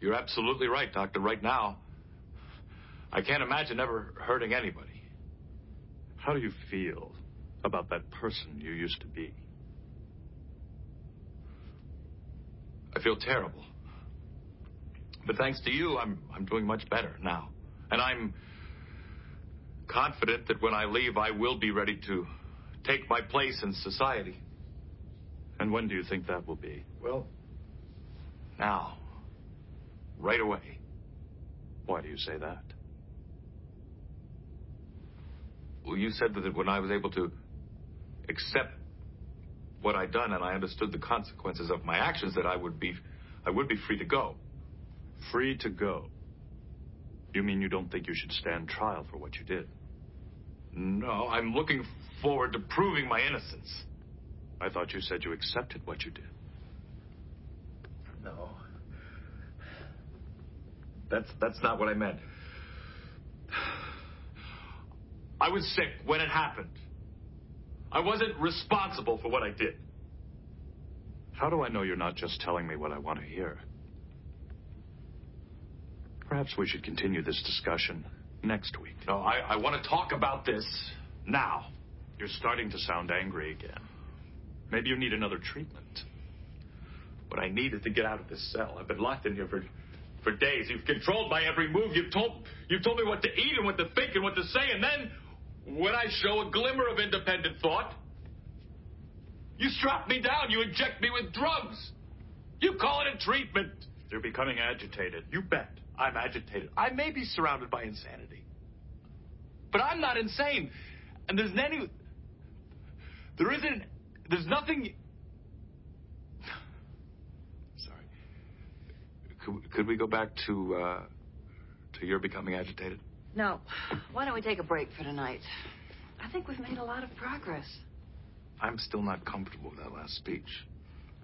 You're absolutely right, Doctor. Right now, I can't imagine ever hurting anybody. How do you feel about that person you used to be? I feel terrible. But thanks to you, I'm, I'm doing much better now. And I'm confident that when I leave, I will be ready to take my place in society. And when do you think that will be? Well, now. Right away. Why do you say that? Well, you said that when I was able to accept what I'd done and I understood the consequences of my actions, that I would be, I would be free to go. Free to go? You mean you don't think you should stand trial for what you did? No, I'm looking forward to proving my innocence. I thought you said you accepted what you did. No. That's, that's not what I meant. I was sick when it happened. I wasn't responsible for what I did. How do I know you're not just telling me what I want to hear? Perhaps we should continue this discussion next week. No, I, I want to talk about this now. You're starting to sound angry again. Maybe you need another treatment. What I need is to get out of this cell. I've been locked in here for, for days. You've controlled my every move. You've told, you've told me what to eat and what to think and what to say. And then when I show a glimmer of independent thought, you strap me down. You inject me with drugs. You call it a treatment. You're becoming agitated. You bet. I'm agitated. I may be surrounded by insanity. But I'm not insane. And there's any. There isn't. There's nothing. Sorry. Could, could we go back to, uh, to your becoming agitated? No. Why don't we take a break for tonight? I think we've made a lot of progress. I'm still not comfortable with that last speech.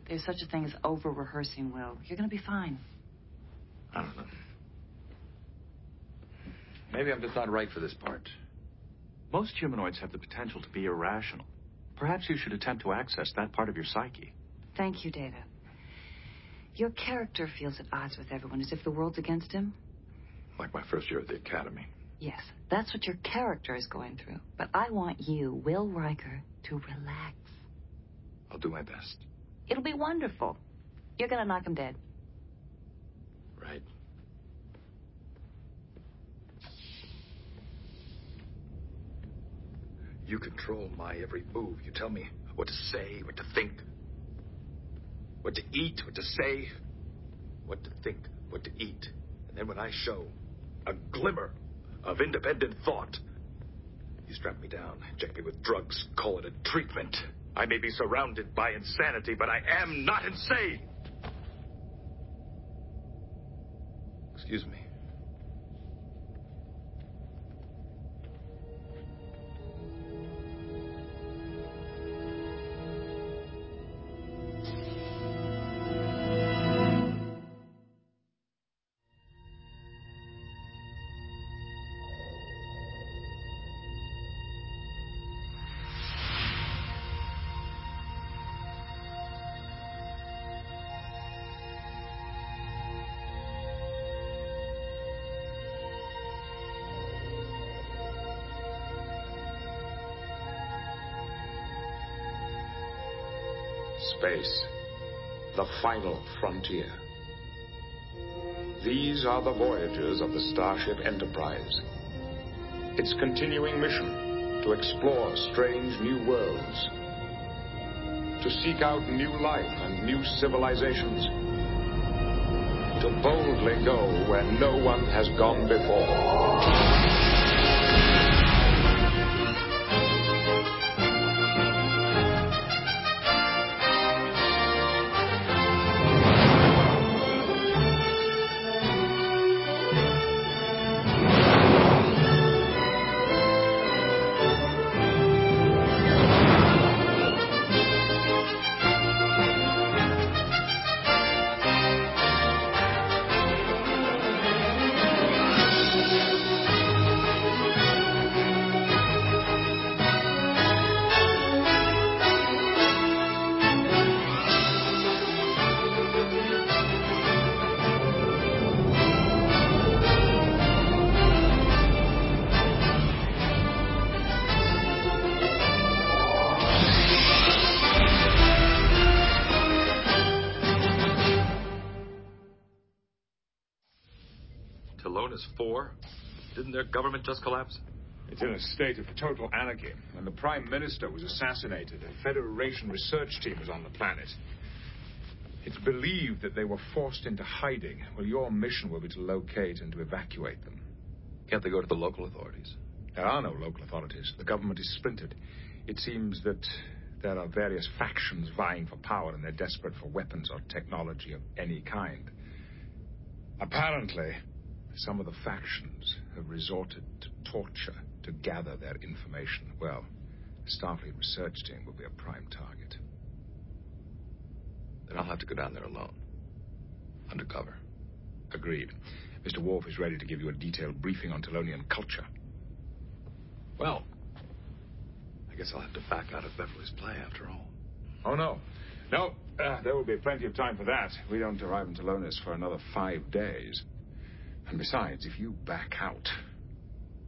There's such a thing as over rehearsing, Will. You're going to be fine. I don't know. Maybe I'm just not right for this part. Most humanoids have the potential to be irrational. Perhaps you should attempt to access that part of your psyche. Thank you, David. Your character feels at odds with everyone, as if the world's against him. Like my first year at the academy. Yes, that's what your character is going through. But I want you, Will Riker, to relax. I'll do my best. It'll be wonderful. You're gonna knock him dead. Right. You control my every move. You tell me what to say, what to think, what to eat, what to say, what to think, what to eat. And then when I show a glimmer of independent thought, you strap me down, inject me with drugs, call it a treatment. I may be surrounded by insanity, but I am not insane. Excuse me. Final frontier. These are the voyages of the Starship Enterprise. Its continuing mission to explore strange new worlds, to seek out new life and new civilizations, to boldly go where no one has gone before. Their government just collapse? It's in a state of total anarchy. When the Prime Minister was assassinated, a Federation research team was on the planet. It's believed that they were forced into hiding. Well, your mission will be to locate and to evacuate them. Can't they go to the local authorities? There are no local authorities. The government is splintered. It seems that there are various factions vying for power, and they're desperate for weapons or technology of any kind. Apparently, some of the factions have resorted to torture to gather their information. Well, the Starfleet research team will be a prime target. Then I'll have to go down there alone. Undercover. Agreed. Mr. Worf is ready to give you a detailed briefing on Tilonian culture. Well, I guess I'll have to back out of Beverly's play after all. Oh, no. No, uh, there will be plenty of time for that. We don't arrive in Tilonus for another five days. And besides, if you back out,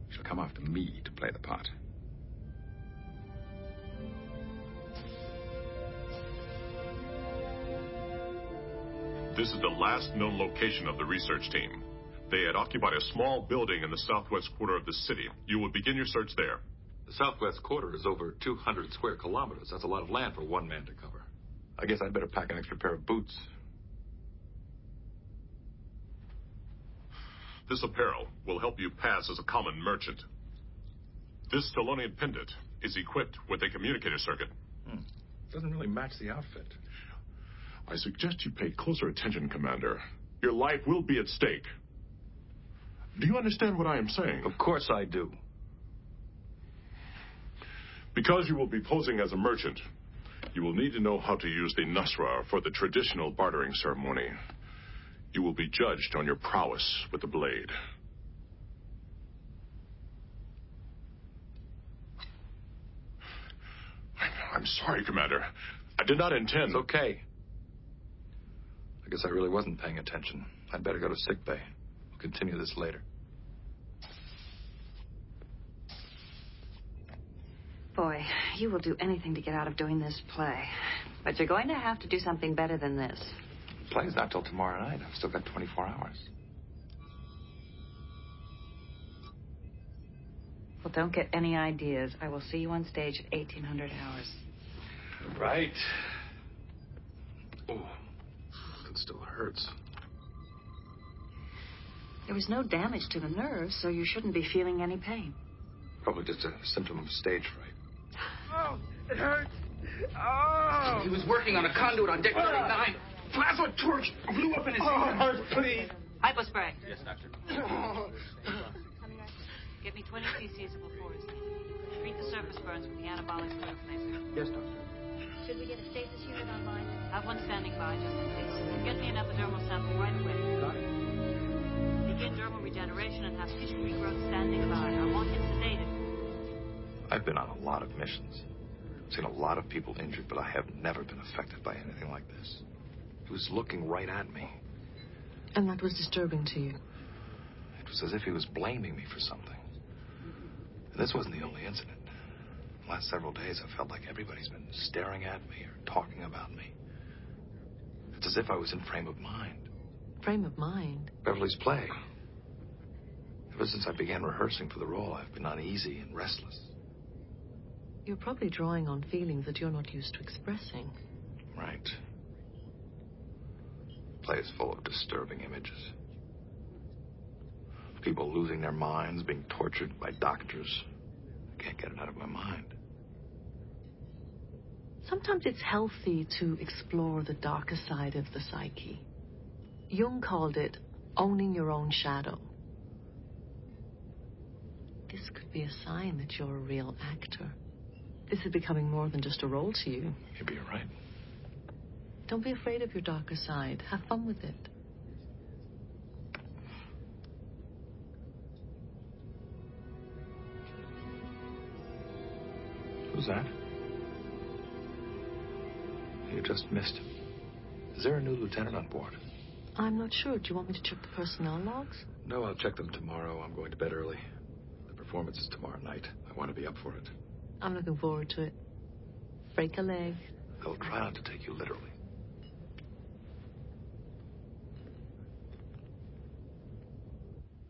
she'll come after me to play the part. This is the last known location of the research team. They had occupied a small building in the southwest quarter of the city. You will begin your search there. The southwest quarter is over 200 square kilometers. That's a lot of land for one man to cover. I guess I'd better pack an extra pair of boots. This apparel will help you pass as a common merchant. This Tilonian pendant is equipped with a communicator circuit. Hmm. Doesn't really match the outfit. I suggest you pay closer attention, Commander. Your life will be at stake. Do you understand what I am saying? Of course I do. Because you will be posing as a merchant, you will need to know how to use the Nusra for the traditional bartering ceremony. You will be judged on your prowess with the blade. I'm sorry, Commander. I did not intend. It's okay. I guess I really wasn't paying attention. I'd better go to sick bay. We'll continue this later. Boy, you will do anything to get out of doing this play. But you're going to have to do something better than this. The play's not till tomorrow night. I've still got 24 hours. Well, don't get any ideas. I will see you on stage at 1800 hours. Right. Oh, it still hurts. There was no damage to the nerves, so you shouldn't be feeling any pain. Probably just a symptom of stage fright. Oh, it hurts. Oh. He was working on a conduit on deck 39. Plasma torch blew up in his Oh, hand. heart, please. Hypospray. Yes, doctor. Get me 20 cc's of Leforest. Treat the surface burns with the anabolic fluid laser. Yes, doctor. Should we get a stasis unit online? Have one standing by just in case. And get me an epidermal sample right away. Got it. Begin dermal regeneration and have tissue regrowth standing by. I want him sedated. I've been on a lot of missions. Seen a lot of people injured, but I have never been affected by anything like this. He was looking right at me. And that was disturbing to you. It was as if he was blaming me for something. And this wasn't the only incident. The last several days, I felt like everybody's been staring at me or talking about me. It's as if I was in frame of mind. Frame of mind. Beverly's play. Ever since I began rehearsing for the role, I've been uneasy and restless. You're probably drawing on feelings that you're not used to expressing. Right. Is full of disturbing images. People losing their minds, being tortured by doctors. I can't get it out of my mind. Sometimes it's healthy to explore the darker side of the psyche. Jung called it owning your own shadow. This could be a sign that you're a real actor. This is becoming more than just a role to you. Maybe you're right. Don't be afraid of your darker side. Have fun with it. Who's that? You just missed him. Is there a new lieutenant on board? I'm not sure. Do you want me to check the personnel logs? No, I'll check them tomorrow. I'm going to bed early. The performance is tomorrow night. I want to be up for it. I'm looking forward to it. Break a leg. I will try not to take you literally.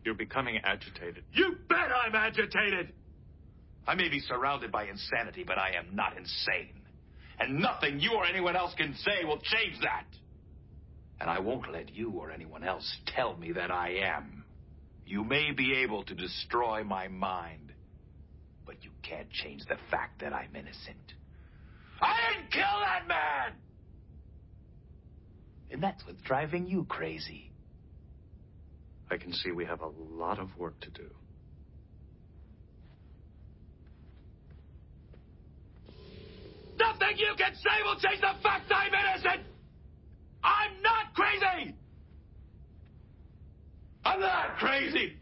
You're becoming agitated. You bet I'm agitated! I may be surrounded by insanity, but I am not insane. And nothing you or anyone else can say will change that. And I won't let you or anyone else tell me that I am. You may be able to destroy my mind, but you can't change the fact that I'm innocent. I didn't kill that man! And that's what's driving you crazy. I can see we have a lot of work to do. Nothing you can say will change the fact I'm innocent! I'm not crazy! I'm not crazy!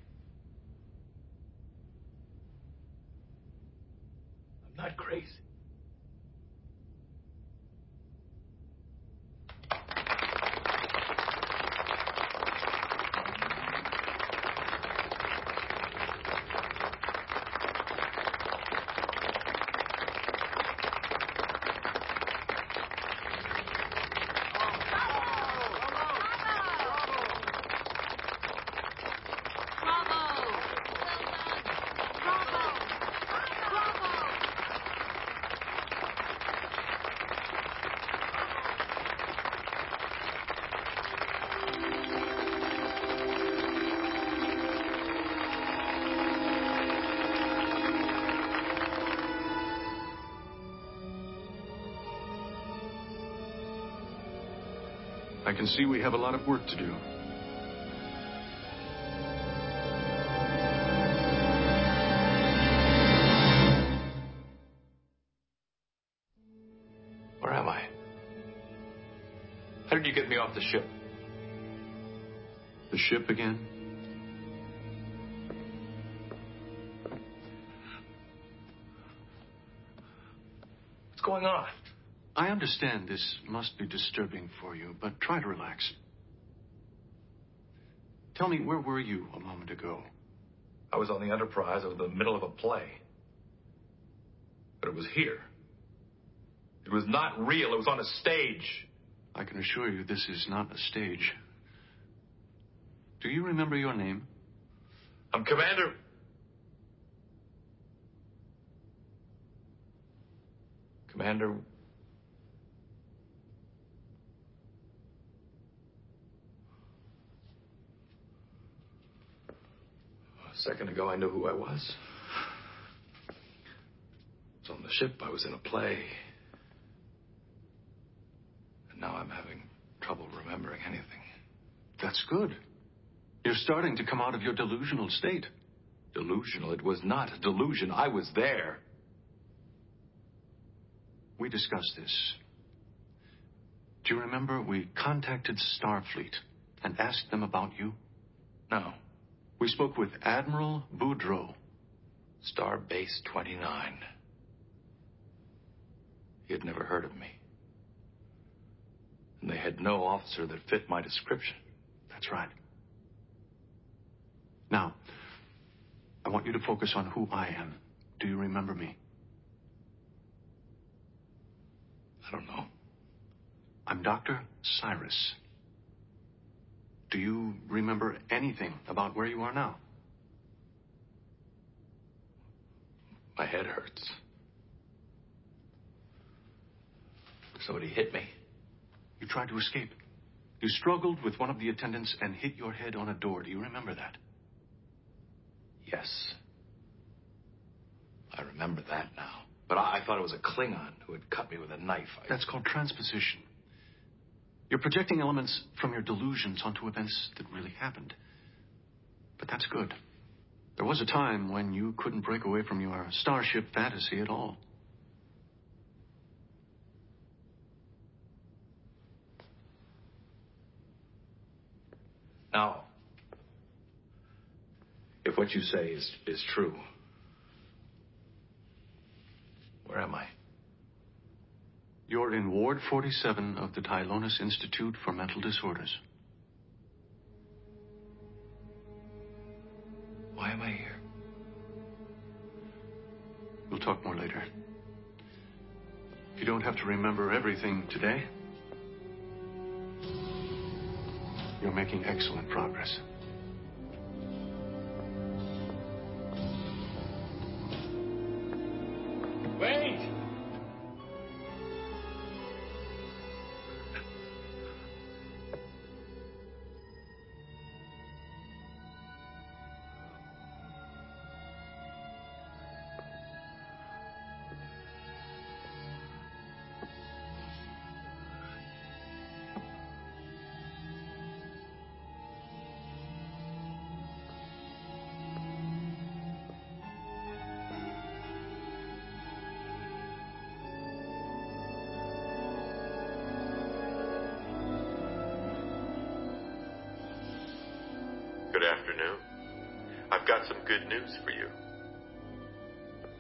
I'm not crazy. Can see we have a lot of work to do. Where am I? How did you get me off the ship? The ship again? Understand this must be disturbing for you, but try to relax. Tell me, where were you a moment ago? I was on the Enterprise. I was in the middle of a play. But it was here. It was not real. It was on a stage. I can assure you this is not a stage. Do you remember your name? I'm Commander. Commander. A second ago, I knew who I was. I was on the ship. I was in a play. And now I'm having trouble remembering anything. That's good. You're starting to come out of your delusional state. Delusional? It was not a delusion. I was there. We discussed this. Do you remember we contacted Starfleet and asked them about you? No. We spoke with Admiral Budrow. Starbase 29. He had never heard of me. And they had no officer that fit my description. That's right. Now, I want you to focus on who I am. Do you remember me? I don't know. I'm Dr. Syrus. Do you remember anything about where you are now? My head hurts. Somebody hit me. You tried to escape. You struggled with one of the attendants and hit your head on a door. Do you remember that? Yes. I remember that now. But I, I thought it was a Klingon who had cut me with a knife. I... That's called transposition. You're projecting elements from your delusions onto events that really happened. But that's good. There was a time when you couldn't break away from your starship fantasy at all. Now, if what you say is, is true, where am I? You're in Ward 47 of the Tilonus Institute for Mental Disorders. Why am I here? We'll talk more later. You don't have to remember everything today. You're making excellent progress. I've got some good news for you.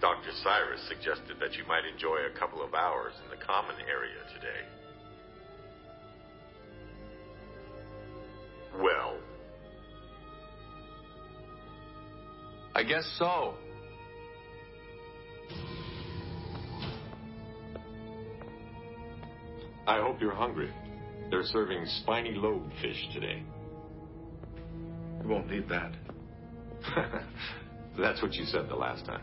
Dr. Syrus suggested that you might enjoy a couple of hours in the common area today. Well, I guess so. I hope you're hungry. They're serving spiny lobe fish today. You won't need that. That's what you said the last time.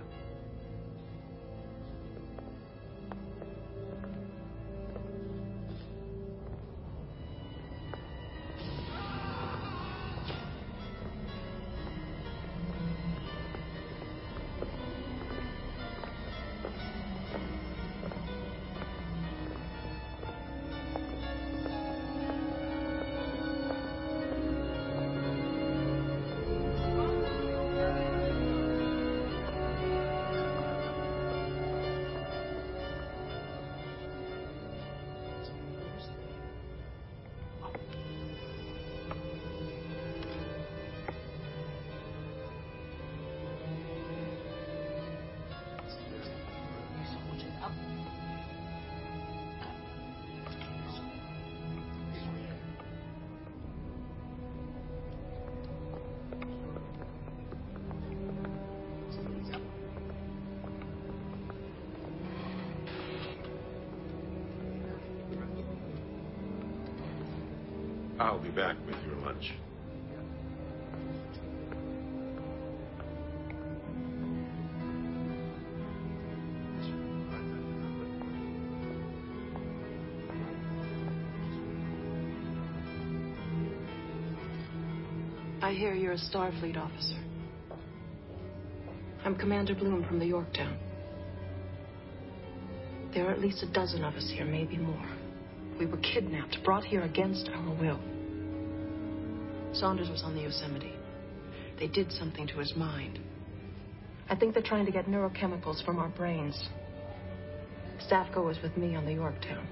I'll be back with your lunch. I hear you're a Starfleet officer. I'm Commander Bloom from the Yorktown. There are at least a dozen of us here, maybe more. We were kidnapped, brought here against our will. Saunders was on the Yosemite. They did something to his mind. I think they're trying to get neurochemicals from our brains. Staffko was with me on the Yorktown.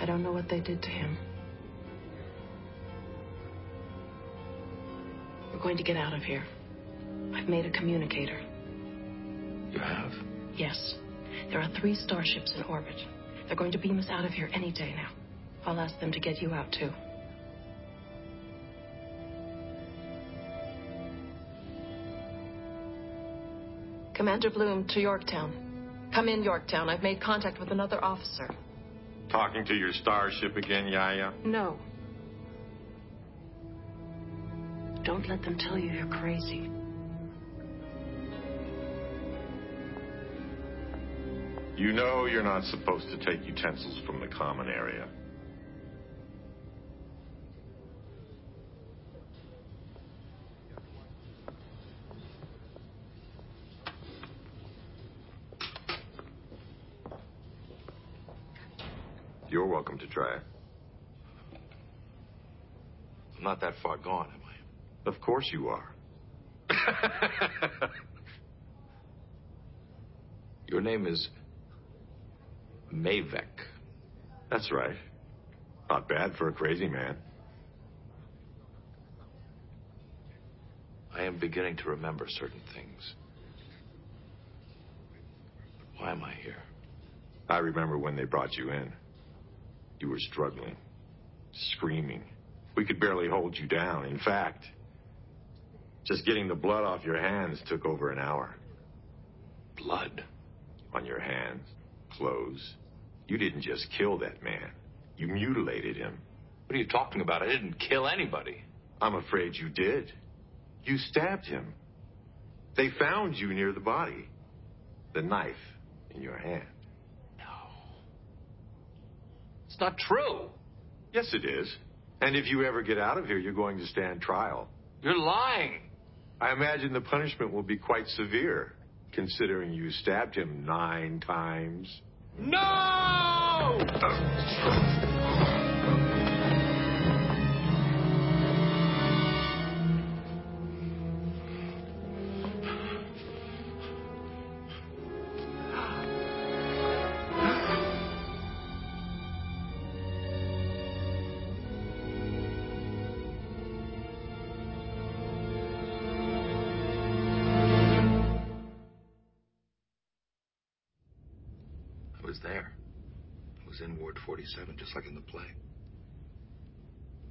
I don't know what they did to him. We're going to get out of here. I've made a communicator. You have? Yes. There are three starships in orbit. They're going to beam us out of here any day now. I'll ask them to get you out, too. Commander Bloom to Yorktown. Come in, Yorktown. I've made contact with another officer. Talking to your starship again, Yaya? No. Don't let them tell you you're crazy. You know you're not supposed to take utensils from the common area. I'm not that far gone, am I? Of course you are. Your name is Mavek. That's right. Not bad for a crazy man. I am beginning to remember certain things. Why am I here? I remember when they brought you in. You were struggling, screaming. We could barely hold you down. In fact, just getting the blood off your hands took over an hour. Blood? On your hands, clothes. You didn't just kill that man. You mutilated him. What are you talking about? I didn't kill anybody. I'm afraid you did. You stabbed him. They found you near the body. The knife in your hand. No. It's not true. Yes, it is. And if you ever get out of here, you're going to stand trial. You're lying. I imagine the punishment will be quite severe, considering you stabbed him nine times. No! Uh. Was in Ward 47, just like in the play.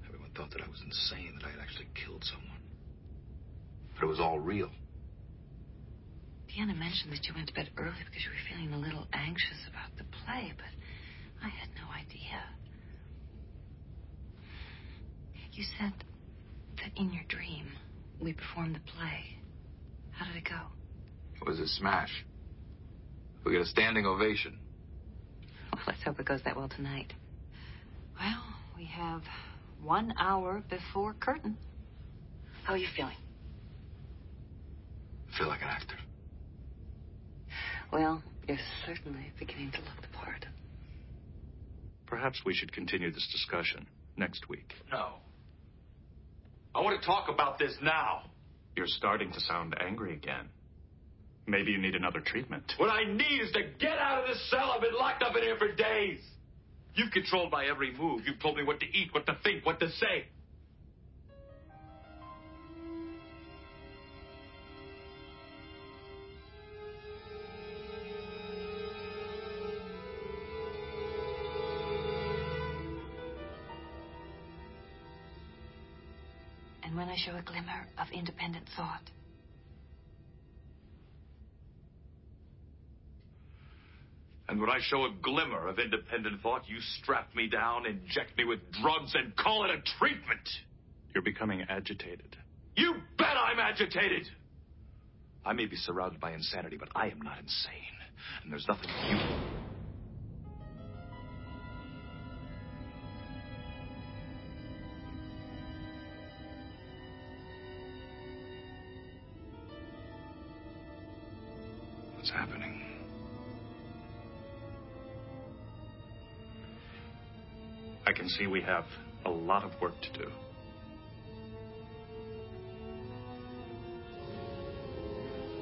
Everyone thought that I was insane, that I had actually killed someone. But it was all real. Deanna mentioned that you went to bed early because you were feeling a little anxious about the play, but I had no idea. You said that in your dream we performed the play. How did it go? It was a smash. We got a standing ovation. Well, let's hope it goes that well tonight. Well, we have one hour before curtain. How are you feeling? I feel like an actor. Well, you're certainly beginning to look the part. Perhaps we should continue this discussion next week. No. I want to talk about this now. You're starting to sound angry again. Maybe you need another treatment. What I need is to get out of this cell. I've been locked up in here for days. You've controlled my every move. You've told me what to eat, what to think, what to say. And when I show a glimmer of independent thought, And when I show a glimmer of independent thought, you strap me down, inject me with drugs, and call it a treatment. You're becoming agitated. You bet I'm agitated. I may be surrounded by insanity, but I am not insane. And there's nothing you. See we have a lot of work to do.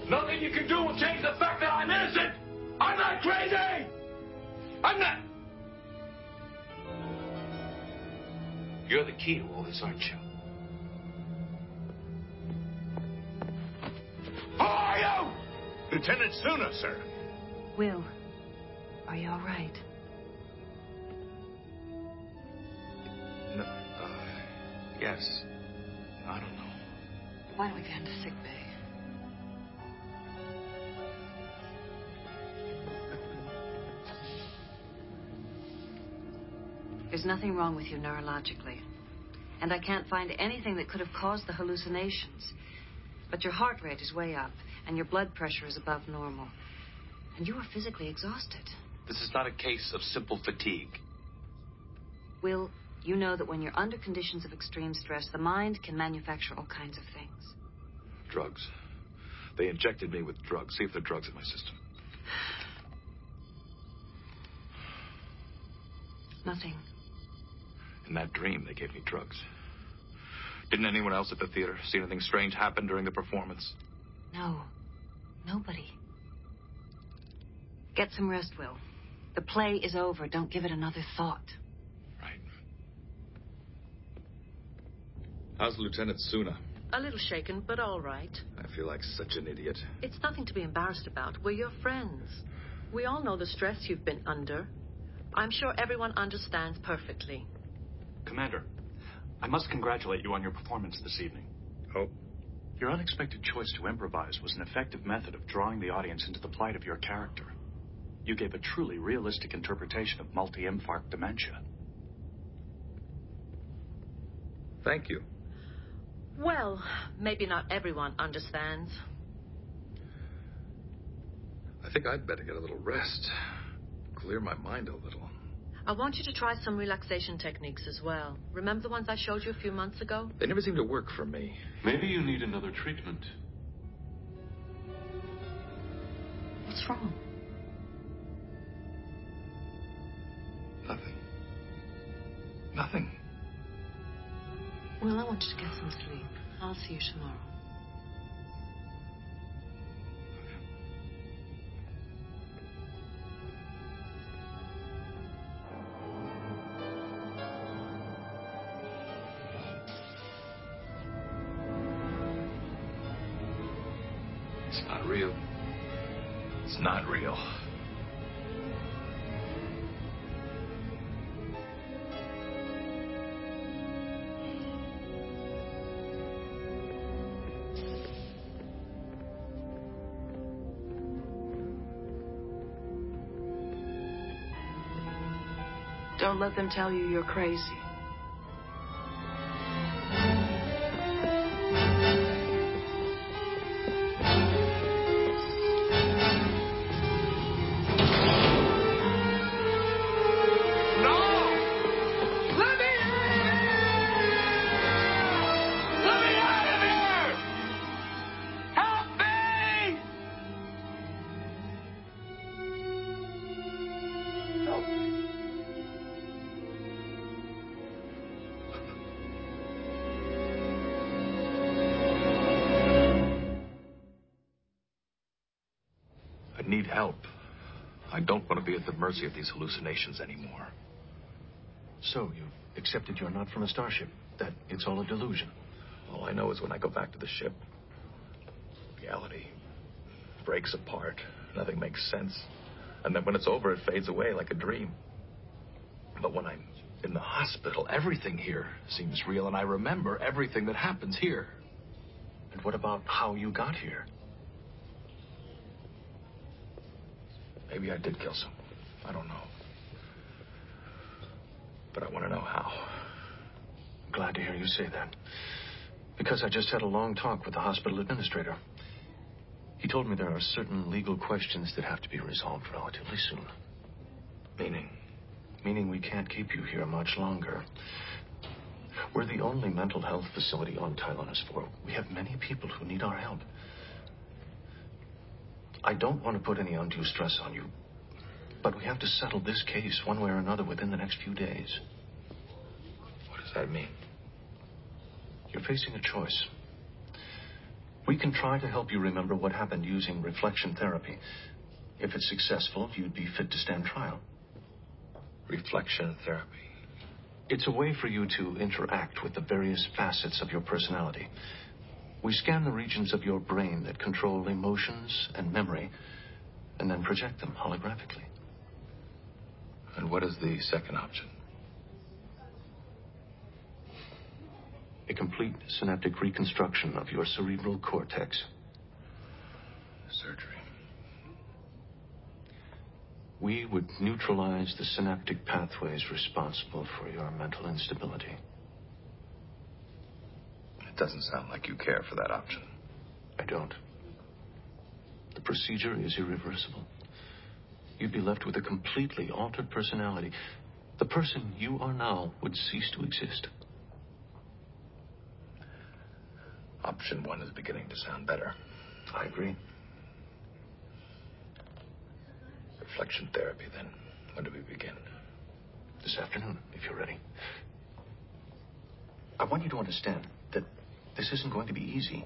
Nothing you can do will change the fact that I'm innocent. I'm not crazy. I'm not. You're the key to all this, aren't you? Who are you? Lieutenant Suna, sir. Will, are you all right? Yes. I don't know. Why don't we get him to sick bay? There's nothing wrong with you neurologically. And I can't find anything that could have caused the hallucinations. But your heart rate is way up, and your blood pressure is above normal. And you are physically exhausted. This is not a case of simple fatigue. Will, you know that when you're under conditions of extreme stress, the mind can manufacture all kinds of things. Drugs. They injected me with drugs. See if there are drugs in my system. Nothing. In that dream, they gave me drugs. Didn't anyone else at the theater see anything strange happen during the performance? No. Nobody. Get some rest, Will. The play is over. Don't give it another thought. How's Lieutenant Suna? A little shaken, but all right. I feel like such an idiot. It's nothing to be embarrassed about. We're your friends. We all know the stress you've been under. I'm sure everyone understands perfectly. Commander, I must congratulate you on your performance this evening. Oh? Your unexpected choice to improvise was an effective method of drawing the audience into the plight of your character. You gave a truly realistic interpretation of multi infarct dementia. Thank you. Well, maybe not everyone understands. I think I'd better get a little rest. Clear my mind a little. I want you to try some relaxation techniques as well. Remember the ones I showed you a few months ago? They never seem to work for me. Maybe you need another treatment. What's wrong? Nothing. Nothing. Well, I want you to get some sleep. I'll see you tomorrow. Let them tell you you're crazy. Help. I don't want to be at the mercy of these hallucinations anymore. So, you've accepted you're not from a starship, that it's all a delusion. All I know is when I go back to the ship, reality breaks apart. Nothing makes sense. And then when it's over, it fades away like a dream. But when I'm in the hospital, everything here seems real, and I remember everything that happens here. And what about how you got here? Maybe I did kill someone. I don't know. But I want to know how. Glad to hear you say that. Because I just had a long talk with the hospital administrator. He told me there are certain legal questions that have to be resolved relatively soon. Meaning? Meaning we can't keep you here much longer. We're the only mental health facility on Tilonus 4. We have many people who need our help. I don't want to put any undue stress on you, but we have to settle this case one way or another within the next few days. What does that mean? You're facing a choice. We can try to help you remember what happened using reflection therapy. If it's successful, you'd be fit to stand trial. Reflection therapy. It's a way for you to interact with the various facets of your personality. We scan the regions of your brain that control emotions and memory, and then project them holographically. And what is the second option? A complete synaptic reconstruction of your cerebral cortex. Surgery. We would neutralize the synaptic pathways responsible for your mental instability. It doesn't sound like you care for that option. I don't. The procedure is irreversible. You'd be left with a completely altered personality. The person you are now would cease to exist. Option one is beginning to sound better. I agree. Reflection therapy, then. When do we begin? This afternoon, if you're ready. I want you to understand this isn't going to be easy.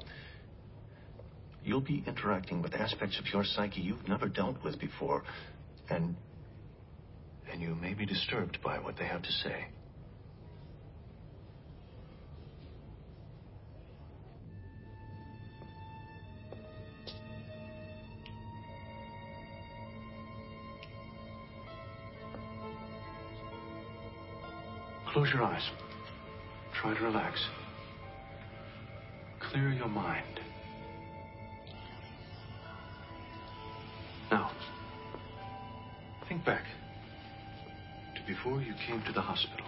You'll be interacting with aspects of your psyche you've never dealt with before, and. and you may be disturbed by what they have to say. Close your eyes. Try to relax. Clear your mind. Now, think back to before you came to the hospital.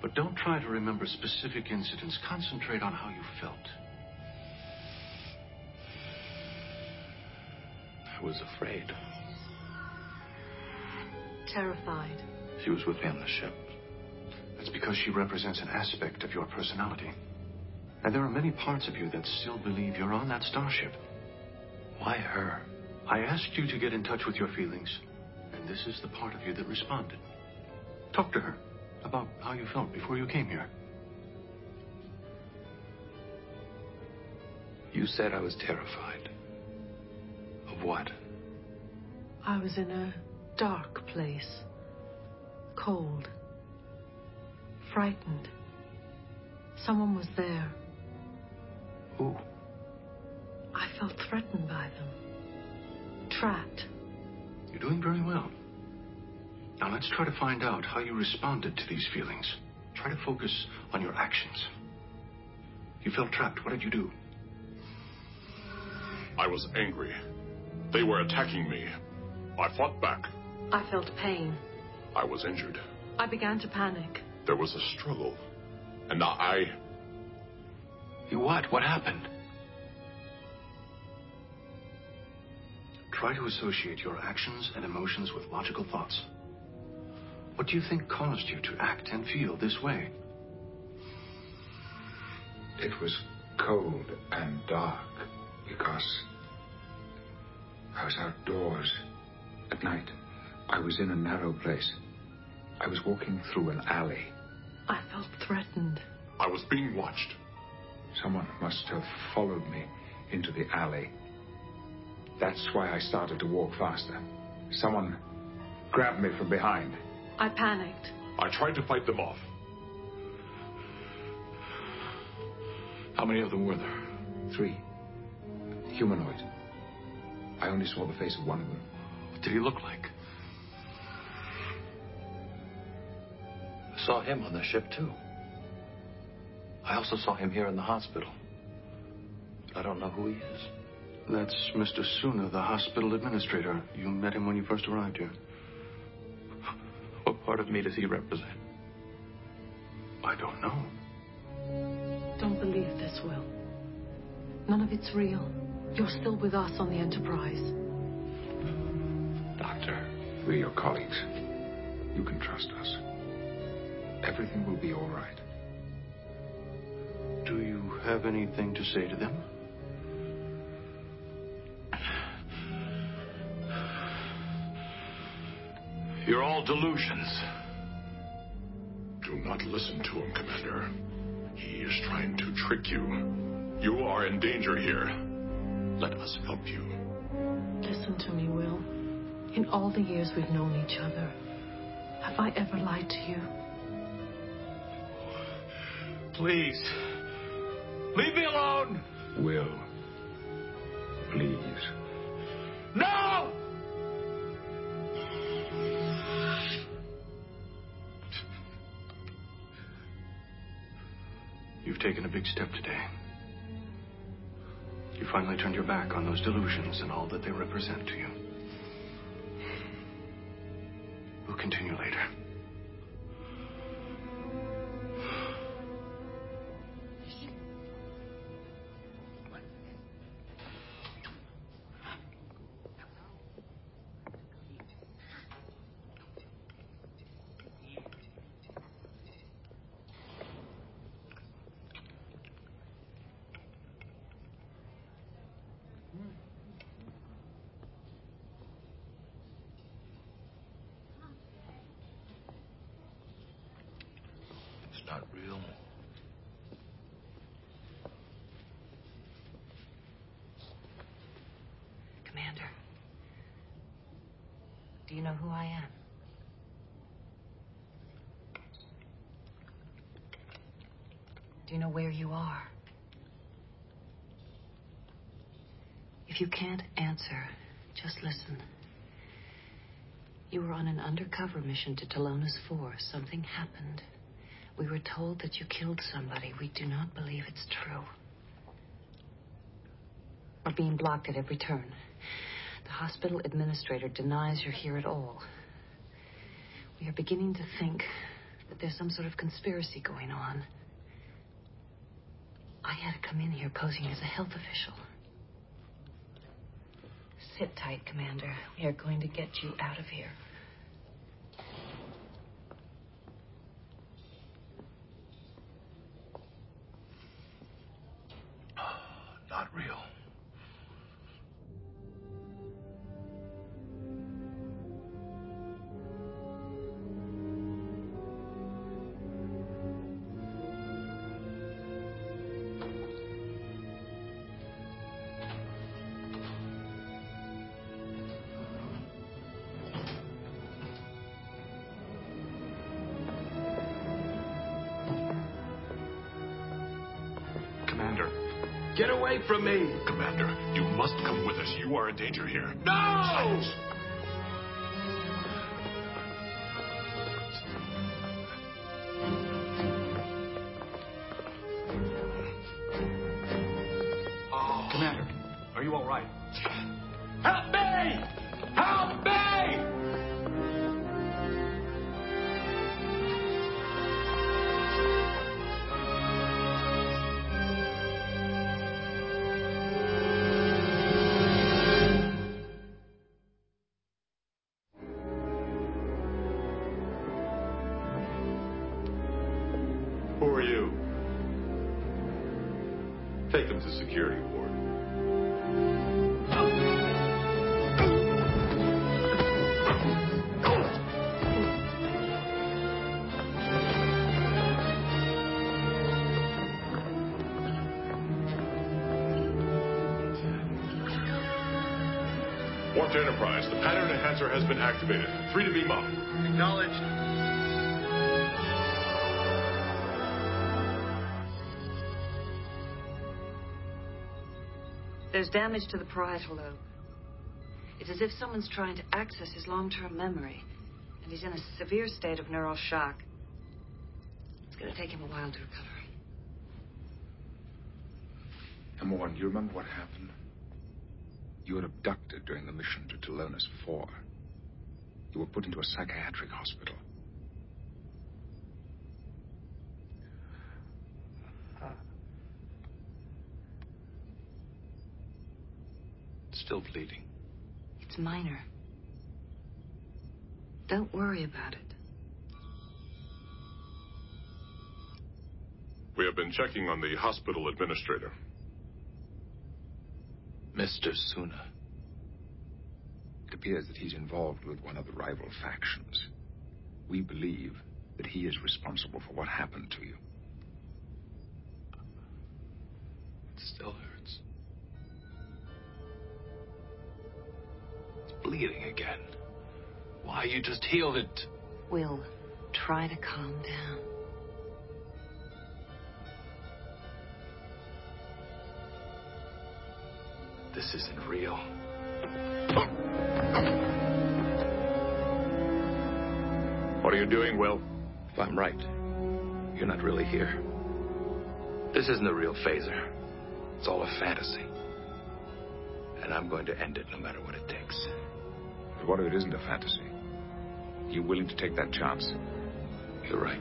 But don't try to remember specific incidents. Concentrate on how you felt. I was afraid. Terrified. She was with me on the ship. That's because she represents an aspect of your personality. And there are many parts of you that still believe you're on that starship. Why her? I asked you to get in touch with your feelings, and this is the part of you that responded. Talk to her about how you felt before you came here. You said I was terrified. Of what? I was in a dark place. Cold. Frightened. Someone was there. Who? I felt threatened by them. Trapped. You're doing very well. Now let's try to find out how you responded to these feelings. Try to focus on your actions. You felt trapped. What did you do? I was angry. They were attacking me. I fought back. I felt pain. I was injured. I began to panic. There was a struggle. And I. You what? What happened? Try to associate your actions and emotions with logical thoughts. What do you think caused you to act and feel this way? It was cold and dark because I was outdoors at night. I was in a narrow place. I was walking through an alley. I felt threatened. I was being watched. Someone must have followed me into the alley. That's why I started to walk faster. Someone grabbed me from behind. I panicked. I tried to fight them off. How many of them were there? Three. Humanoid. I only saw the face of one of them. What did he look like? I saw him on the ship, too. I also saw him here in the hospital. But I don't know who he is. That's Mr. Suna, the hospital administrator. You met him when you first arrived here. What part of me does he represent? I don't know. Don't believe this, Will. None of it's real. You're still with us on the Enterprise. Doctor, we're your colleagues. You can trust us. Everything will be all right. Do you have anything to say to them? You're all delusions. Do not listen to him, Commander. He is trying to trick you. You are in danger here. Let us help you. Listen to me, Will. In all the years we've known each other, have I ever lied to you? Please. Leave me alone! Will. Please. No! You've taken a big step today. You finally turned your back on those delusions and all that they represent to you. We'll continue later. Do you know who I am? Do you know where you are? If you can't answer, just listen. You were on an undercover mission to Tilonus 4. Something happened. We were told that you killed somebody. We do not believe it's true. We're being blocked at every turn. The hospital administrator denies you're here at all. We are beginning to think that there's some sort of conspiracy going on. I had to come in here posing as a health official. Sit tight, Commander. We are going to get you out of here. You. Take them to security ward. Warp Enterprise. The pattern enhancer has been activated. Free to beam up. Acknowledged. There's damage to the parietal lobe. It's as if someone's trying to access his long-term memory, and he's in a severe state of neural shock. It's going to take him a while to recover. Number one, do you remember what happened? You were abducted during the mission to Tilonus 4. You were put into a psychiatric hospital. Still bleeding. It's minor. Don't worry about it. We have been checking on the hospital administrator. Mr. Suna. It appears that he's involved with one of the rival factions. We believe that he is responsible for what happened to you. It still hurts. Bleeding again. Why, you just healed it. Will, try to calm down. This isn't real. What are you doing, Will? If I'm right, you're not really here. This isn't a real phaser. It's all a fantasy. And I'm going to end it no matter what it takes. But what if it isn't a fantasy? Are you willing to take that chance? You're right.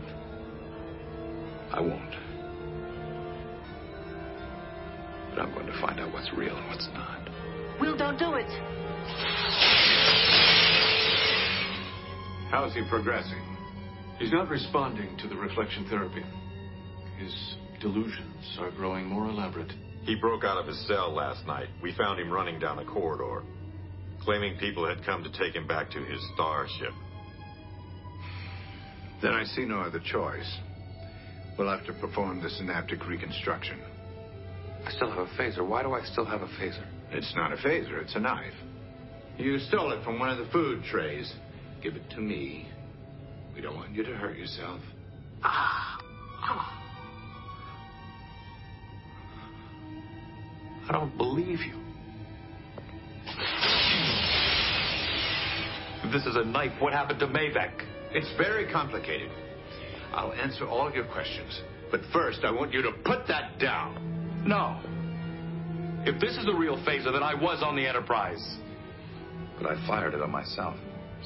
I won't. But I'm going to find out what's real and what's not. Will, don't do it. How's he progressing? He's not responding to the reflection therapy. His delusions are growing more elaborate. He broke out of his cell last night. We found him running down a corridor, claiming people had come to take him back to his starship. Then I see no other choice. We'll have to perform the synaptic reconstruction. I still have a phaser. Why do I still have a phaser? It's not a phaser, it's a knife. You stole it from one of the food trays. Give it to me. We don't want you to hurt yourself. Ah. I don't believe you. If this is a knife, what happened to Mavek? It's very complicated. I'll answer all your questions. But first, I want you to put that down. No. If this is a real phaser, then I was on the Enterprise. But I fired it on myself,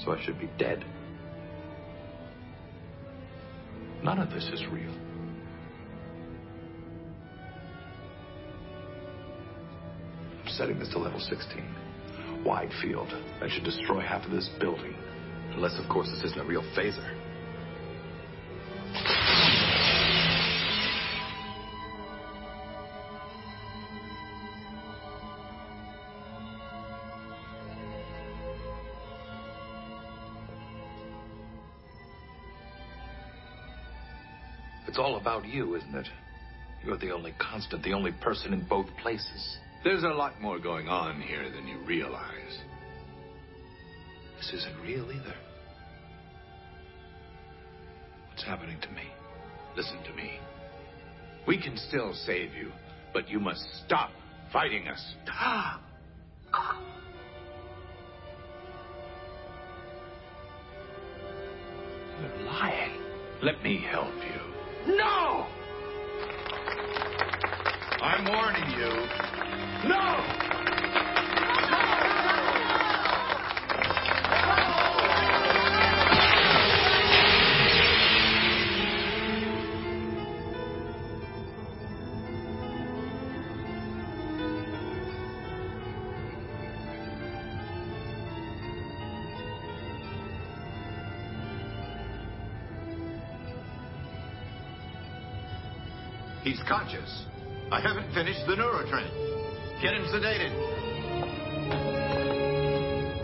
so I should be dead. None of this is real. I'm setting this to level 16. Wide field. That should destroy half of this building. Unless, of course, this isn't a real phaser. It's all about you, isn't it? You're the only constant, the only person in both places. There's a lot more going on here than you realize. This isn't real either. What's happening to me? Listen to me. We can still save you, but you must stop fighting us. Stop! You're lying. Let me help you. No! I'm warning you. No! He's conscious. Get him sedated.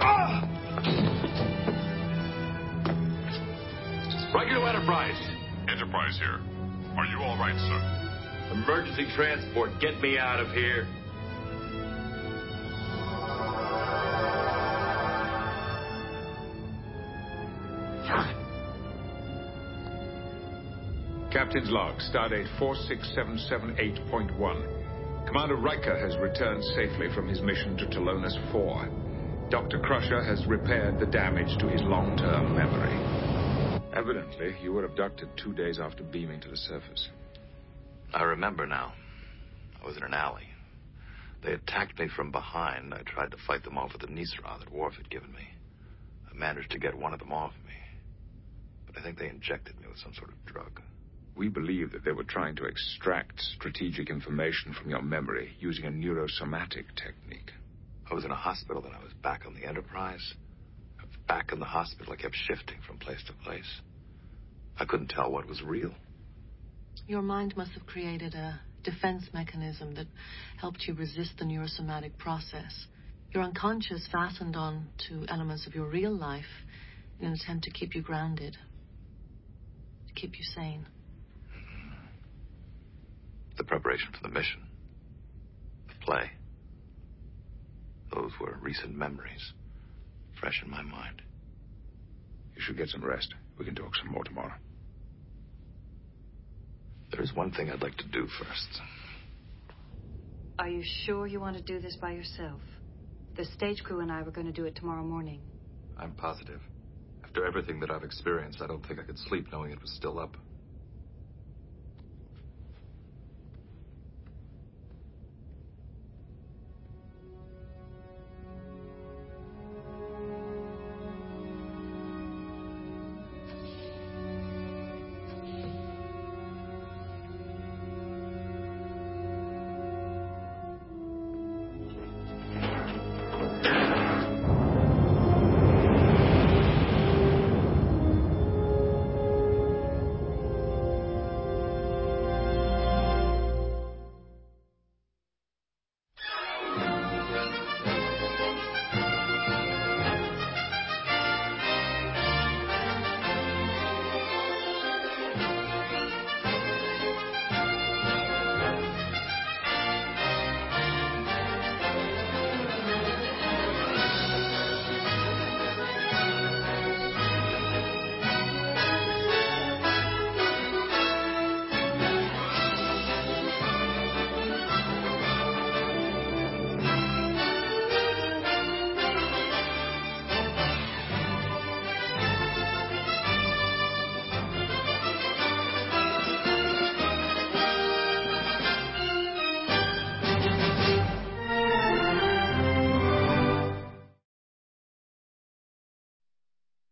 Ah! Regular Enterprise. Enterprise here. Are you all right, sir? Emergency transport. Get me out of here. Captain's log, stardate 46778.1. Commander Riker has returned safely from his mission to Tilonus 4. Dr. Crusher has repaired the damage to his long-term memory. Evidently, you were abducted two days after beaming to the surface. I remember now. I was in an alley. They attacked me from behind. I tried to fight them off with the Nisra that Worf had given me. I managed to get one of them off me. But I think they injected me with some sort of drug. We believe that they were trying to extract strategic information from your memory using a neurosomatic technique. I was in a hospital, then I was back on the Enterprise. I was back in the hospital. I kept shifting from place to place. I couldn't tell what was real. Your mind must have created a defense mechanism that helped you resist the neurosomatic process. Your unconscious fastened on to elements of your real life in an attempt to keep you grounded, to keep you sane. The preparation for the mission, the play. Those were recent memories, fresh in my mind. You should get some rest. We can talk some more tomorrow. There is one thing I'd like to do first. Are you sure you want to do this by yourself? The stage crew and I were going to do it tomorrow morning. I'm positive. After everything that I've experienced, I don't think I could sleep knowing it was still up.